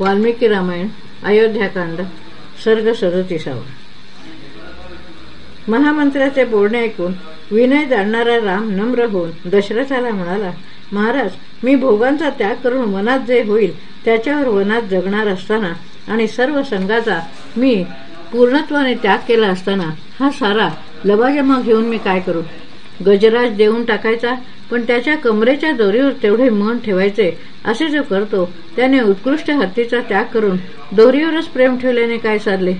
वाल्मिकी रामायण अयोध्याकांड सर्ग सदतीसावा. महामंत्र्याचे बोलणे ऐकून विनय जाणणारा राम नम्र होऊन दशरथाला म्हणाला महाराज मी भोगांचा त्याग करून वनात जे होईल त्याच्यावर वनात जगणार असताना आणि सर्व संघाचा मी पूर्णत्वाने त्याग केला असताना हा सारा लबाजमा घेऊन मी काय करू? गजराज देऊन टाकायचा पण त्याच्या कमरेच्या दोरीवर तेवढे मन ठेवायचे. असे जो करतो त्याने उत्कृष्ट हत्तीचा त्याग करून दोरीवरच प्रेम ठेवल्याने काय साधले?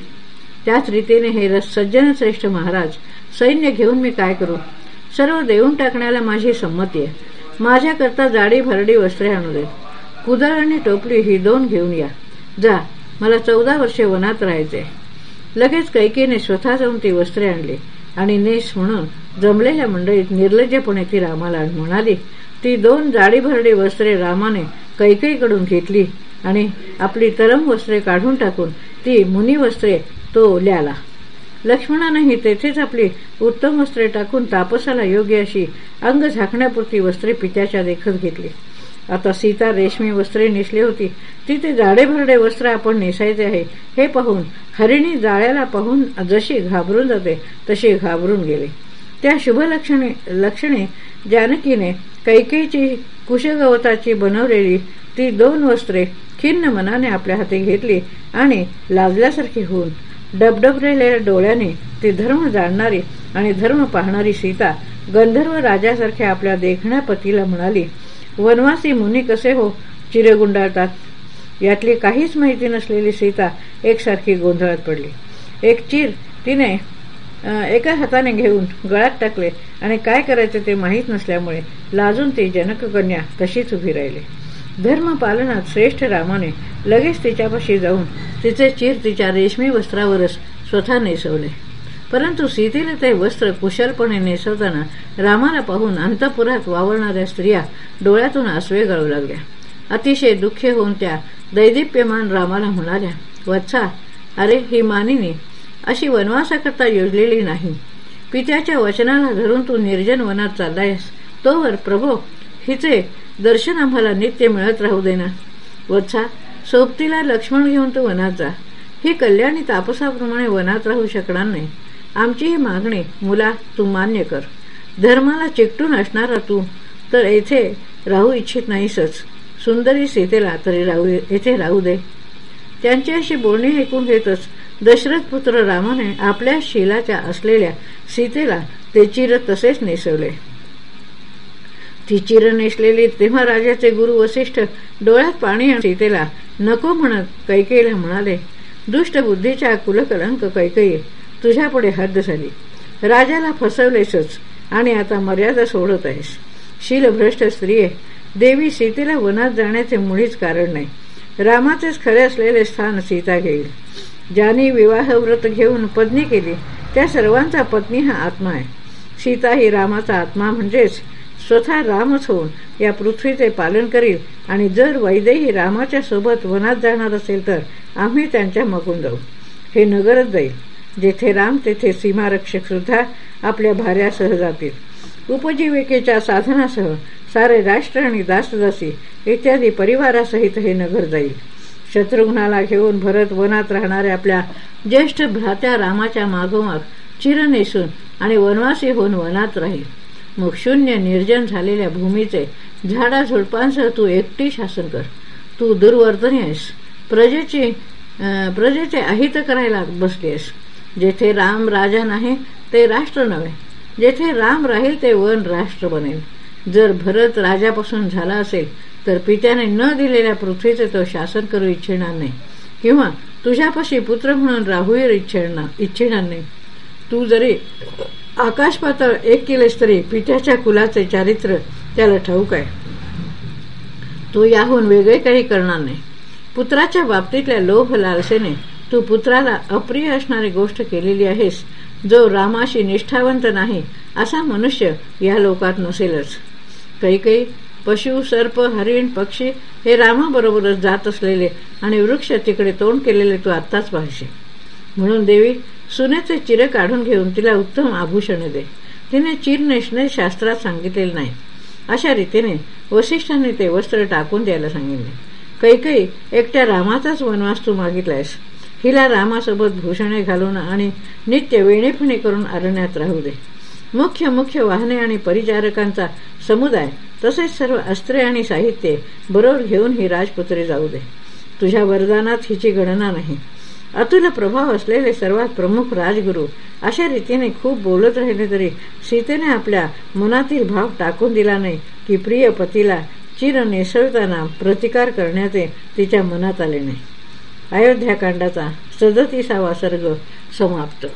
त्याच रीतीने हे रस सज्जन श्रेष्ठ महाराज सैन्य घेऊन मी काय करू? सर्व देऊन टाकण्याला माझी संमती आहे. माझ्याकरता जाडी भरडी वस्त्रे आणू दे. कुदळ आणि टोपली ही दोन घेऊन या. जा मला चौदा वर्षे वनात राहायचे. लगेच कैकीने स्वतः जाऊन ती वस्त्रे आणली आणि नेस म्हणून जमलेल्या मंडळीत निर्लज्जपणे ती रामाला म्हणाली ती दोन जाडी भरडी वस्त्रे रामाने कैकईकडून घेतली आणि आपली तरम वस्त्रे काढून टाकून ती मुनी वस्त्रे तो ल्याला. लक्ष्मणानेही तेथेच आपली उत्तम वस्त्रे टाकून तापसाला योग्य अशी अंग झाकण्यापुरती वस्त्रे पित्याच्या देखत घेतली. आता सीता रेशमी वस्त्रे नेसली होती. ती ते जाडे भरडे वस्त्र आपण नेसायचे आहे हे पाहून हरिणी जाळ्याला पाहून जशी घाबरून जाते तशी घाबरून गेले. त्या शुभ लक्षणे लक्षणे जानकीने कैकेची कुशगवताची बनवलेली ती दोन वस्त्रे खिन्न मनाने आपल्या हाती घेतली आणि लाजल्यासारखी होऊन डबडबलेल्या डोळ्याने ती धर्म जाणणारी आणि धर्म पाहणारी सीता गंधर्व राजासारख्या आपल्या देखण्या पतीला म्हणाली वनवासी मुनी कसे हो? चिरे गुंडाळतात. यातली काहीच माहिती नसलेली सीता एकसारखी गोंधळात पडली. एक चिर तिने एका हाताने घेऊन गळ्यात टाकले आणि काय करायचे ते माहीत नसल्यामुळे लाजून ती जनककन्या तशीच उभी राहिली. धर्म पालनात श्रेष्ठ रामाने लगेच तिच्यापाशी जाऊन तिचे चिर तिच्या रेशमी वस्त्रावरच स्वतः नेसवले. परंतु सीतेने ते वस्त्र कुशलपणे नेसवताना रामाला पाहून अंतपुरात वावरणाऱ्या स्त्रिया डोळ्यातून आसवे गळू लागल्या. अतिशय दुःखी होऊन त्या दैदिप्यमान रामाला म्हणाल्या वत्सा अरे ही मानिनी अशी वनवासाकरता योजलेली नाही. पित्याच्या वचनाला धरून तू निर्जन वनात चाललायस. तोवर प्रभो हिचे दर्शन आम्हाला नित्य मिळत राहू देना वत्सा सोबतीला लक्ष्मण घेऊन तू वनात जा. ही कल्याणी तापसाप्रमाणे वनात राहू शकणार नाही. आमची ही मागणी मुला तू मान्य कर. धर्माला चिकटून असणारा तू तर येथे राहू इच्छित नाहीसच. सुंदरी सीतेला तरी राहू येथे राहू दे. त्यांच्याशी बोलणी ऐकून घेतच दशरथ पुत्र रामाने आपल्या शिलाच्या असलेल्या सीतेला ते चिर तसेच नेसवले. ती चिर नेसलेली तेव्हा राजाचे गुरु वसिष्ठ डोळ्यात पाणी सीतेला नको म्हणत कैकेला म्हणाले दुष्ट बुद्धीच्या कुलकलंक कैकई तुझ्यापुढे हद्द झाली. राजाला फसवलेसच आणि आता मर्यादा सोडत आहेस. शीलभ्रष्ट स्त्रिये देवी सीतेला वनात जाण्याचे मुळीच कारण नाही. रामाचेच खरे असलेले स्थान सीता घेईल. ज्याने विवाहव्रत घेऊन पत्नी केली त्या सर्वांचा पत्नी हा आत्मा आहे. सीता ही रामाचा आत्मा म्हणजेच स्वतः रामच होऊन या पृथ्वीचे पालन करील आणि जर वैदेही रामाच्या सोबत वनात जाणार असेल तर आम्ही त्यांच्या मगून जाऊ. हे नगरच जाईल. जेथे राम तेथे सीमारक्षक सुद्धा आपल्या भाऱ्यासह जातील. उपजीविकेच्या साधनासह सारे राष्ट्र आणि दासदासी इत्यादी परिवारासहित हे नगर जाईल. शत्रुघ्नाला घेऊन भरत वनात राहणाऱ्या आपल्या ज्येष्ठ भ्रात्या रामाच्या मागोमाग चिर नेसून आणि वनवासी होऊन वनात राहील. मग शून्य निर्जन झालेल्या भूमीचे झाडा झुडपांसह तू एकटी शासन कर. तू दुर्वर्तनी आहेस प्रजेची प्रजेचे अहित करायला बसलीस जेथे राम राजा नाही ते राष्ट्र नव्हे. जेथे राम राहील ते वन राष्ट्र बनेल. जर भरत राजापासून झाला असेल तर पित्याने न दिलेल्या पृथ्वीचे तो शासन करू इच्छिणार नाही. किंवा तुझ्यापाशी पुत्र म्हणून राहूर इच्छिणार नाही. तू जरी आकाशपातळ एक केलेस तरी पित्याच्या कुलाचे चारित्र्य त्याला ठाऊक आहे. तू याहून वेगळे काही करणार नाही. पुत्राच्या बाबतीतल्या लोभ लालसेने तू पुत्राला अप्रिय असणारी गोष्ट केलेली आहेस जो रामाशी निष्ठावंत नाही असा मनुष्य या लोकात नसेलच. काही काही पशु सर्प हरिण पक्षी हे रामाबरोबरच जात असलेले आणि वृक्ष तिकडे तोंड केलेले तू आत्ताच पाहिजे म्हणून देवी सुनेचे चिरे काढून घेऊन तिला उत्तम आभूषणे दे. तिने चिर नेसणे शास्त्रात सांगितलेले नाही. अशा रीतीने वसिष्ठांनी ते वस्त्र टाकून द्यायला सांगितले. कैकई एकट्या रामाचाच वनवास तू मागितलायस. हिला रामासोबत भूषणे घालून आणि नित्य वेणेफणे करून अरण्यात राहू दे. मुख्य मुख्य वाहने आणि परिचारकांचा समुदाय तसेच सर्व अस्त्रे आणि साहित्य बरोबर घेऊन ही राजपुत्रे जाऊ दे. तुझ्या वरदानात हिची गणना नाही. अतुल प्रभाव असलेले सर्वात प्रमुख राजगुरू अशा रीतीने खूप बोलत राहिले तरी सीतेने आपल्या मनातील भाव टाकून दिला नाही की प्रिय पतीला चिर नेसळताना प्रतिकार करण्याचे तिच्या मनात आले नाही. अयोध्याकांडाचा सदतीसावा सर्ग समाप्त.